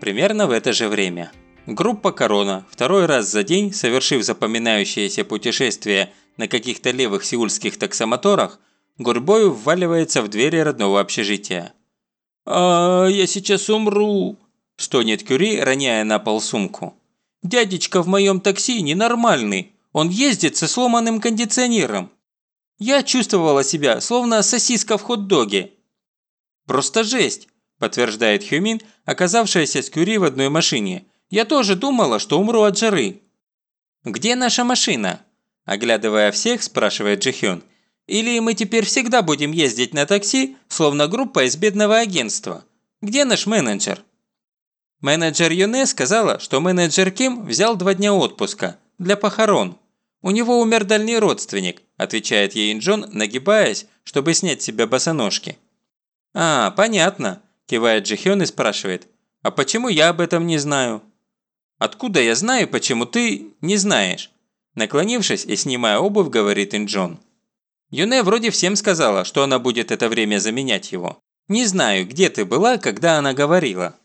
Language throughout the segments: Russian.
Примерно в это же время. Группа «Корона», второй раз за день, совершив запоминающееся путешествие на каких-то левых сеульских таксомоторах, гурьбою вваливается в двери родного общежития. «А, я сейчас умру!» – стонет Кюри, роняя на пол сумку. «Дядечка в моем такси ненормальный, он ездит со сломанным кондиционером. Я чувствовала себя, словно сосиска в хот-доге». «Просто жесть!» – подтверждает Хюмин, оказавшаяся с Кюри в одной машине. «Я тоже думала, что умру от жары». «Где наша машина?» – оглядывая всех, спрашивает Джихён. «Или мы теперь всегда будем ездить на такси, словно группа из бедного агентства? Где наш менеджер?» Менеджер Юне сказала, что менеджер Ким взял два дня отпуска для похорон. «У него умер дальний родственник», – отвечает ей Инджон, нагибаясь, чтобы снять с себя босоножки. «А, понятно», – кивает Джихён и спрашивает. «А почему я об этом не знаю?» «Откуда я знаю, почему ты не знаешь?» Наклонившись и снимая обувь, говорит Инджон. Юне вроде всем сказала, что она будет это время заменять его. Не знаю, где ты была, когда она говорила.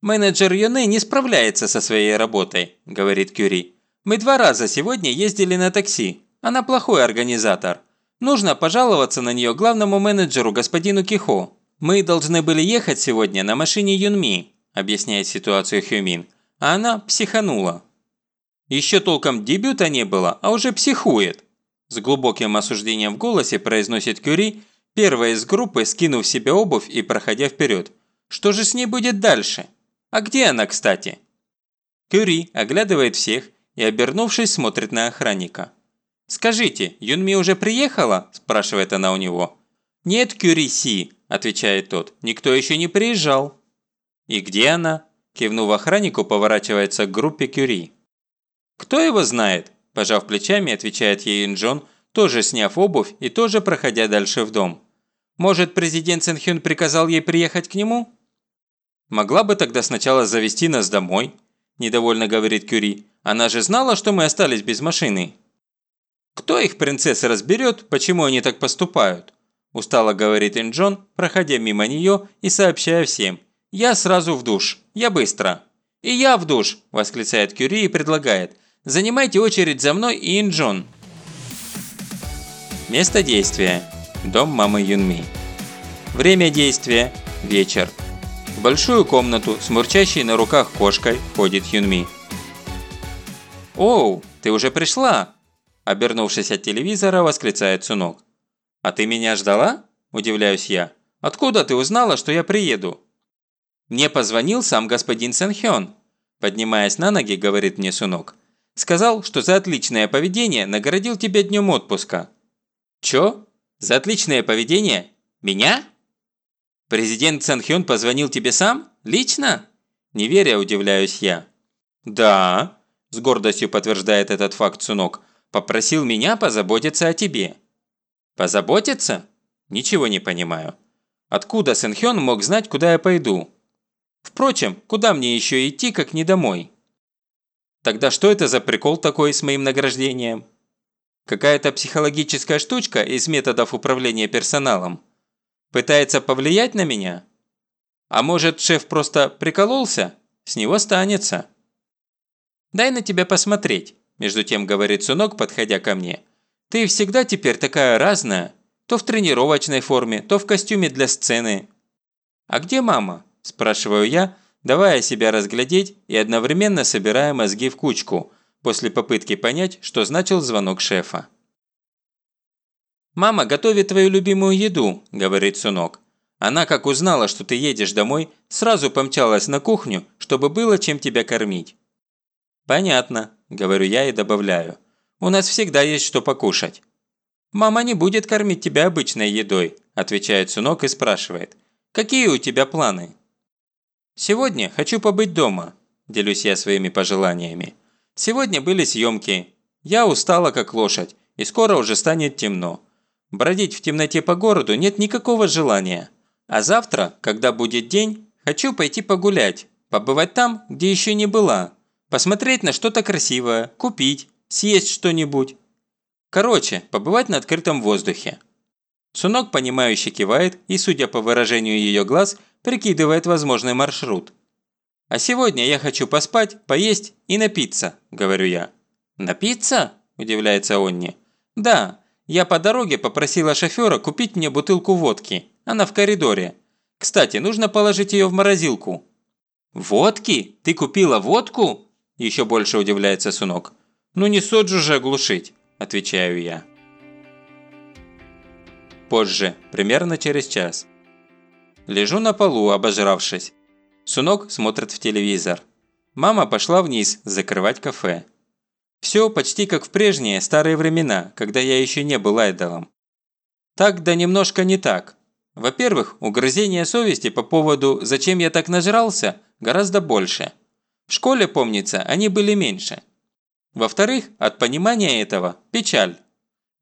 «Менеджер Юне не справляется со своей работой», – говорит Кюри. Мы два раза сегодня ездили на такси. Она плохой организатор. Нужно пожаловаться на нее главному менеджеру господину Кихо. Мы должны были ехать сегодня на машине Юнми, объясняет ситуацию Хюмин. А она психанула. Еще толком дебюта не было, а уже психует. С глубоким осуждением в голосе произносит Кюри, первая из группы, скинув себе обувь и проходя вперед. Что же с ней будет дальше? А где она, кстати? Кюри оглядывает всех и, обернувшись, смотрит на охранника. «Скажите, Юнми уже приехала?» – спрашивает она у него. «Нет, Кюриси», – отвечает тот, – «никто еще не приезжал». «И где она?» – кивнув охраннику, поворачивается к группе Кюри. «Кто его знает?» – пожав плечами, отвечает ей Инджон, тоже сняв обувь и тоже проходя дальше в дом. «Может, президент Сэнхён приказал ей приехать к нему?» «Могла бы тогда сначала завести нас домой», – недовольно говорит Кюри. Она же знала, что мы остались без машины. Кто их, принцессы, разберет, почему они так поступают? Устало говорит Инджон, проходя мимо нее и сообщая всем. Я сразу в душ. Я быстро. И я в душ, восклицает Кюри и предлагает. Занимайте очередь за мной и Инджон. Место действия. Дом мамы Юнми. Время действия. Вечер. В большую комнату с мурчащей на руках кошкой входит Юнми. «Оу, ты уже пришла!» Обернувшись от телевизора, восклицает Сунок. «А ты меня ждала?» – удивляюсь я. «Откуда ты узнала, что я приеду?» «Мне позвонил сам господин Сэнхён», – поднимаясь на ноги, говорит мне Сунок. «Сказал, что за отличное поведение наградил тебя днем отпуска». «Чё? За отличное поведение? Меня?» «Президент Сэнхён позвонил тебе сам? Лично?» Не веря, удивляюсь я. «Да», с гордостью подтверждает этот факт Сунок, попросил меня позаботиться о тебе. Позаботиться? Ничего не понимаю. Откуда Сэнхён мог знать, куда я пойду? Впрочем, куда мне еще идти, как не домой? Тогда что это за прикол такой с моим награждением? Какая-то психологическая штучка из методов управления персоналом? Пытается повлиять на меня? А может, шеф просто прикололся? С него станется. «Дай на тебя посмотреть», – между тем говорит Сунок, подходя ко мне. «Ты всегда теперь такая разная. То в тренировочной форме, то в костюме для сцены». «А где мама?» – спрашиваю я, давая себя разглядеть и одновременно собирая мозги в кучку, после попытки понять, что значил звонок шефа. «Мама готовит твою любимую еду», – говорит Сунок. Она, как узнала, что ты едешь домой, сразу помчалась на кухню, чтобы было чем тебя кормить. «Понятно», – говорю я и добавляю. «У нас всегда есть что покушать». «Мама не будет кормить тебя обычной едой», – отвечает Сунок и спрашивает. «Какие у тебя планы?» «Сегодня хочу побыть дома», – делюсь я своими пожеланиями. «Сегодня были съемки. Я устала как лошадь, и скоро уже станет темно. Бродить в темноте по городу нет никакого желания. А завтра, когда будет день, хочу пойти погулять, побывать там, где еще не была, посмотреть на что-то красивое, купить, съесть что-нибудь. Короче, побывать на открытом воздухе. Сунок, понимающе кивает и, судя по выражению ее глаз, прикидывает возможный маршрут. «А сегодня я хочу поспать, поесть и напиться», – говорю я. «Напиться?» – удивляется Онни. «Да, я по дороге попросила шофера купить мне бутылку водки. Она в коридоре. Кстати, нужно положить ее в морозилку». «Водки? Ты купила водку?» – еще больше удивляется Сунок. «Ну не соджу же оглушить», – отвечаю я. Позже, примерно через час. Лежу на полу, обожравшись. Сунок смотрит в телевизор. Мама пошла вниз закрывать кафе. Все почти как в прежние старые времена, когда я еще не был айдолом. Так да немножко не так. Во-первых, угрызения совести по поводу «зачем я так нажрался» гораздо больше. В школе, помнится, они были меньше. Во-вторых, от понимания этого – печаль.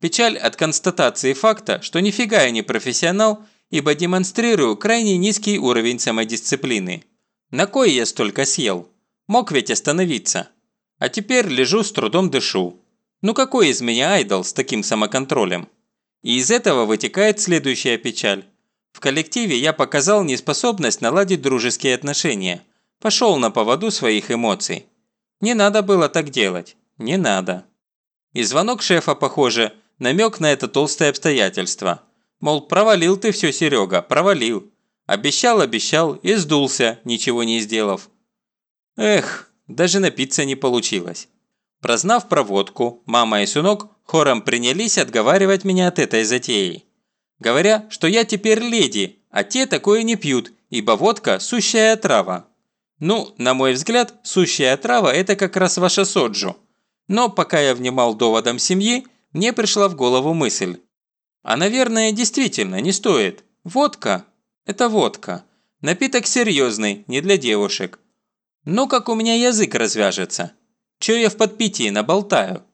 Печаль от констатации факта, что нифига я не профессионал, ибо демонстрирую крайне низкий уровень самодисциплины. На кой я столько съел? Мог ведь остановиться. А теперь лежу с трудом дышу. Ну какой из меня айдол с таким самоконтролем? И из этого вытекает следующая печаль. В коллективе я показал неспособность наладить дружеские отношения. Пошел на поводу своих эмоций. Не надо было так делать. Не надо. И звонок шефа, похоже, намек на это толстое обстоятельство. Мол, провалил ты все, Серега, провалил. Обещал, обещал и сдулся, ничего не сделав. Эх, даже напиться не получилось. Прознав про водку, мама и сынок хором принялись отговаривать меня от этой затеи. Говоря, что я теперь леди, а те такое не пьют, ибо водка – сущая трава. Ну, на мой взгляд, сущая трава – это как раз ваша соджу. Но пока я внимал доводам семьи, мне пришла в голову мысль. А наверное, действительно не стоит. Водка – это водка. Напиток серьезный, не для девушек. Ну как у меня язык развяжется. Чё я в подпитии наболтаю?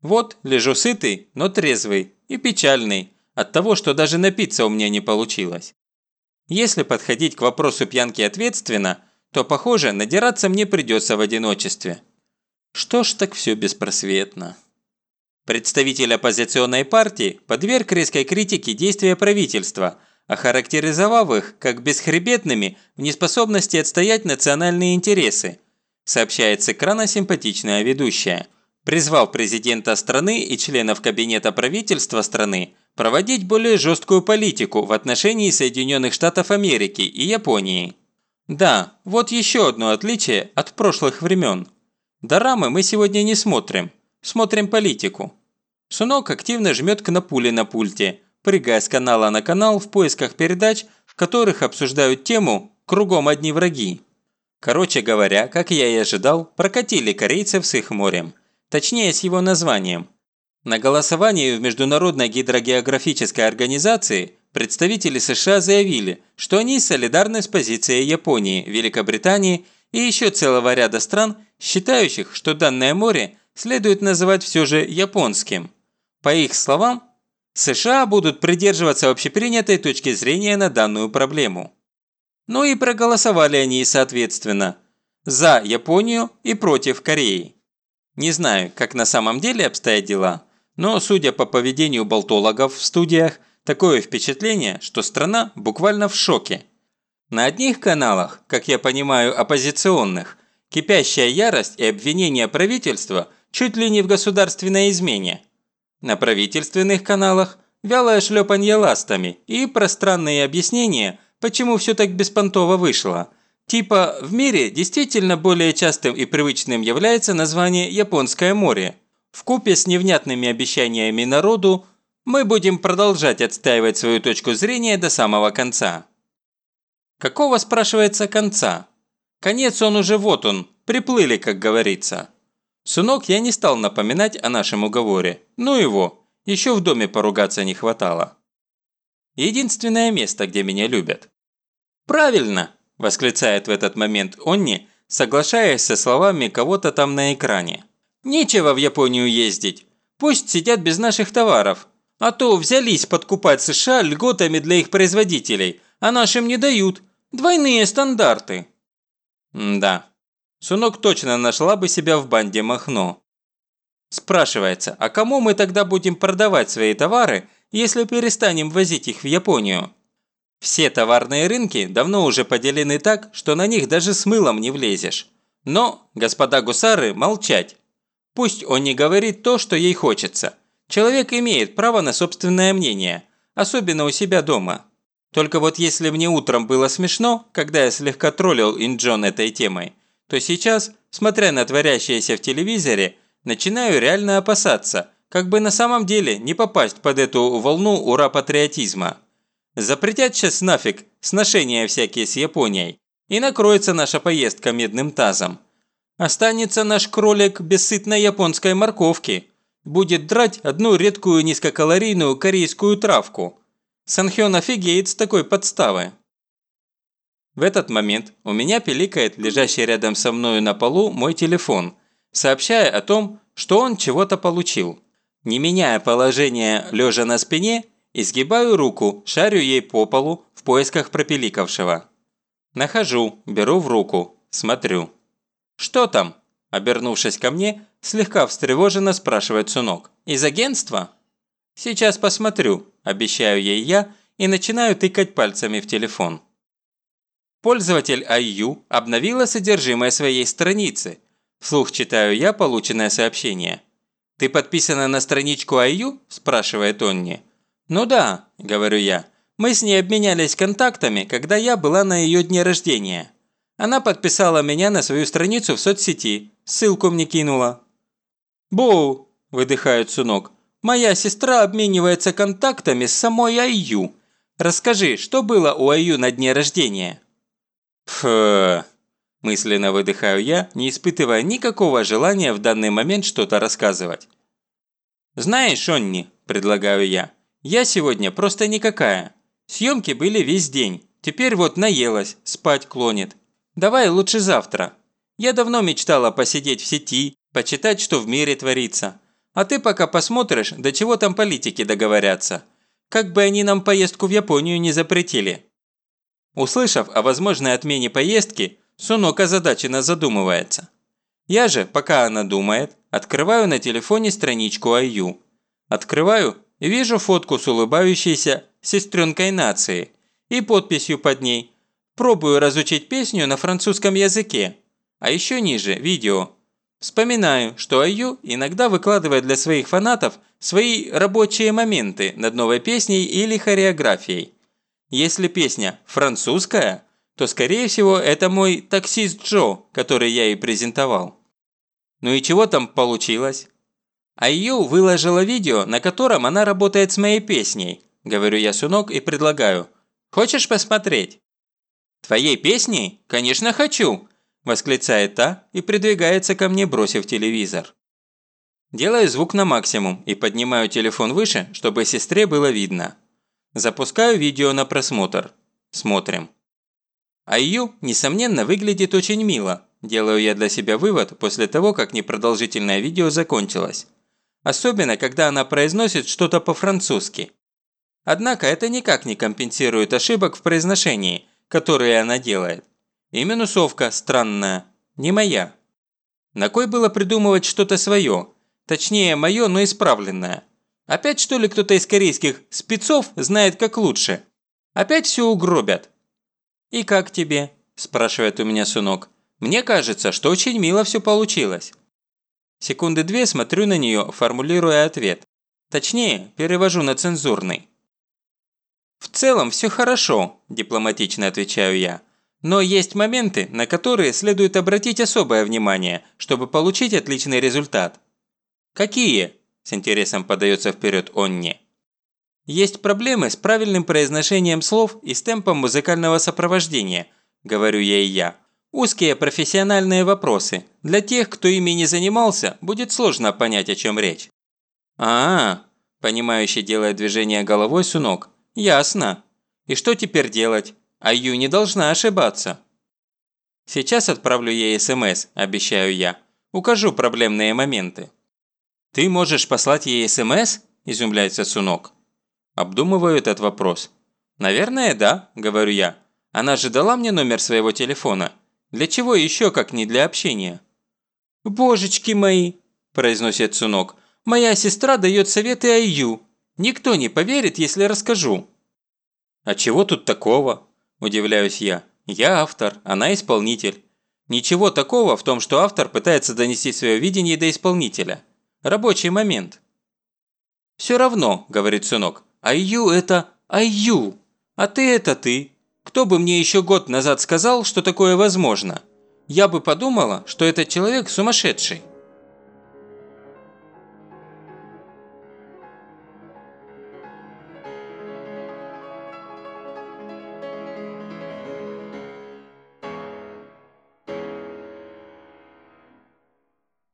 Вот, лежу сытый, но трезвый и печальный от того, что даже напиться у меня не получилось. Если подходить к вопросу пьянки ответственно, то, похоже, надираться мне придется в одиночестве. Что ж так все беспросветно. Представитель оппозиционной партии подверг резкой критике действия правительства, охарактеризовав их как бесхребетными в неспособности отстоять национальные интересы, сообщает с экрана симпатичная ведущая. Призвал президента страны и членов кабинета правительства страны проводить более жесткую политику в отношении Соединенных Штатов Америки и Японии. Да, вот еще одно отличие от прошлых времен. Дорамы мы сегодня не смотрим – Смотрим политику. Сунок активно жмет кнопули на пульте, прыгая с канала на канал в поисках передач, в которых обсуждают тему «Кругом одни враги». Короче говоря, как я и ожидал, прокатили корейцев с их морем. Точнее, с его названием. На голосовании в Международной гидрогеографической организации представители США заявили, что они солидарны с позицией Японии, Великобритании и еще целого ряда стран, считающих, что данное море следует называть все же японским. По их словам, США будут придерживаться общепринятой точки зрения на данную проблему. Ну и проголосовали они соответственно. За Японию и против Кореи. Не знаю, как на самом деле обстоят дела, но судя по поведению болтологов в студиях, такое впечатление, что страна буквально в шоке. На одних каналах, как я понимаю, оппозиционных, кипящая ярость и обвинения правительства – чуть ли не в государственной измене. На правительственных каналах вялое шлепанье ластами и пространные объяснения, почему все так беспонтово вышло. Типа, в мире действительно более частым и привычным является название «Японское море». В купе с невнятными обещаниями народу мы будем продолжать отстаивать свою точку зрения до самого конца. Какого, спрашивается, конца? Конец он уже вот он, приплыли, как говорится. Сынок я не стал напоминать о нашем уговоре. Ну его, еще в доме поругаться не хватало. Единственное место, где меня любят. «Правильно!» – восклицает в этот момент Онни, соглашаясь со словами кого-то там на экране. «Нечего в Японию ездить. Пусть сидят без наших товаров. А то взялись подкупать США льготами для их производителей, а нашим не дают. Двойные стандарты». Да, Сунок точно нашла бы себя в банде Махно. Спрашивается, а кому мы тогда будем продавать свои товары, если перестанем возить их в Японию? Все товарные рынки давно уже поделены так, что на них даже с мылом не влезешь. Но, господа гусары, молчать. Пусть он не говорит то, что ей хочется. Человек имеет право на собственное мнение, особенно у себя дома. Только вот если мне утром было смешно, когда я слегка троллил Инджон этой темой, то сейчас, смотря на творящееся в телевизоре, начинаю реально опасаться, как бы на самом деле не попасть под эту волну ура-патриотизма. Запретят сейчас нафиг сношения всякие с Японией, и накроется наша поездка медным тазом. Останется наш кролик без сытной японской морковки. Будет драть одну редкую низкокалорийную корейскую травку. Санхён офигеет с такой подставы. В этот момент у меня пиликает лежащий рядом со мною на полу мой телефон, сообщая о том, что он чего-то получил. Не меняя положение лежа на спине, изгибаю руку, шарю ей по полу в поисках пропиликавшего. Нахожу, беру в руку, смотрю. «Что там?» – обернувшись ко мне, слегка встревоженно спрашивает Сунок. «Из агентства?» «Сейчас посмотрю», – обещаю ей я и начинаю тыкать пальцами в телефон. Пользователь IU обновила содержимое своей страницы. Вслух читаю я полученное сообщение. «Ты подписана на страничку IU?» – спрашивает Онни. «Ну да», – говорю я. «Мы с ней обменялись контактами, когда я была на ее дне рождения. Она подписала меня на свою страницу в соцсети, ссылку мне кинула». «Боу!» – выдыхает Сунок. «Моя сестра обменивается контактами с самой IU. Расскажи, что было у IU на дне рождения?» «Фу!» Мысленно выдыхаю я, не испытывая никакого желания в данный момент что-то рассказывать. «Знаешь, Шонни, предлагаю я, – «я сегодня просто никакая. Съемки были весь день. Теперь вот наелась, спать клонит. Давай лучше завтра. Я давно мечтала посидеть в сети, почитать, что в мире творится. А ты пока посмотришь, до чего там политики договорятся. Как бы они нам поездку в Японию не запретили». Услышав о возможной отмене поездки, Сунок озадаченно задумывается. Я же, пока она думает, открываю на телефоне страничку IU. Открываю и вижу фотку с улыбающейся сестренкой нации и подписью под ней. Пробую разучить песню на французском языке. А еще ниже – видео. Вспоминаю, что IU иногда выкладывает для своих фанатов свои рабочие моменты над новой песней или хореографией. Если песня французская – то скорее всего это мой таксист Джо, который я ей презентовал. Ну и чего там получилось? Ее выложила видео, на котором она работает с моей песней. Говорю я Сунок и предлагаю. Хочешь посмотреть? Твоей песней? Конечно хочу! Восклицает та и придвигается ко мне, бросив телевизор. Делаю звук на максимум и поднимаю телефон выше, чтобы сестре было видно. Запускаю видео на просмотр. Смотрим. А Ю, несомненно, выглядит очень мило, делаю я для себя вывод после того, как непродолжительное видео закончилось. Особенно, когда она произносит что-то по-французски. Однако это никак не компенсирует ошибок в произношении, которые она делает. И минусовка странная, не моя. На кой было придумывать что-то свое? Точнее, мое, но исправленное. Опять что ли кто-то из корейских спецов знает как лучше? Опять все угробят. «И как тебе?» – спрашивает у меня Сунок. «Мне кажется, что очень мило все получилось». Секунды две смотрю на нее, формулируя ответ. Точнее, перевожу на цензурный. «В целом все хорошо», – дипломатично отвечаю я. «Но есть моменты, на которые следует обратить особое внимание, чтобы получить отличный результат». «Какие?» – с интересом подается вперед Онни. Есть проблемы с правильным произношением слов и с темпом музыкального сопровождения, говорю я и я. Узкие профессиональные вопросы. Для тех, кто ими не занимался, будет сложно понять, о чем речь. А, -а, -а понимающе делает движение головой Сунок. Ясно. И что теперь делать? Аю не должна ошибаться. Сейчас отправлю ей СМС, обещаю я. Укажу проблемные моменты. Ты можешь послать ей СМС? Изумляется Сунок. Обдумываю этот вопрос. «Наверное, да», – говорю я. «Она же дала мне номер своего телефона. Для чего еще, как не для общения?» «Божечки мои!» – произносит Сунок. «Моя сестра дает советы Айю. Никто не поверит, если расскажу». «А чего тут такого?» – удивляюсь я. «Я автор, она исполнитель. Ничего такого в том, что автор пытается донести свое видение до исполнителя. Рабочий момент». «Все равно», – говорит сынок, – «Айю – это Айю, а ты – это ты. Кто бы мне еще год назад сказал, что такое возможно? Я бы подумала, что этот человек сумасшедший».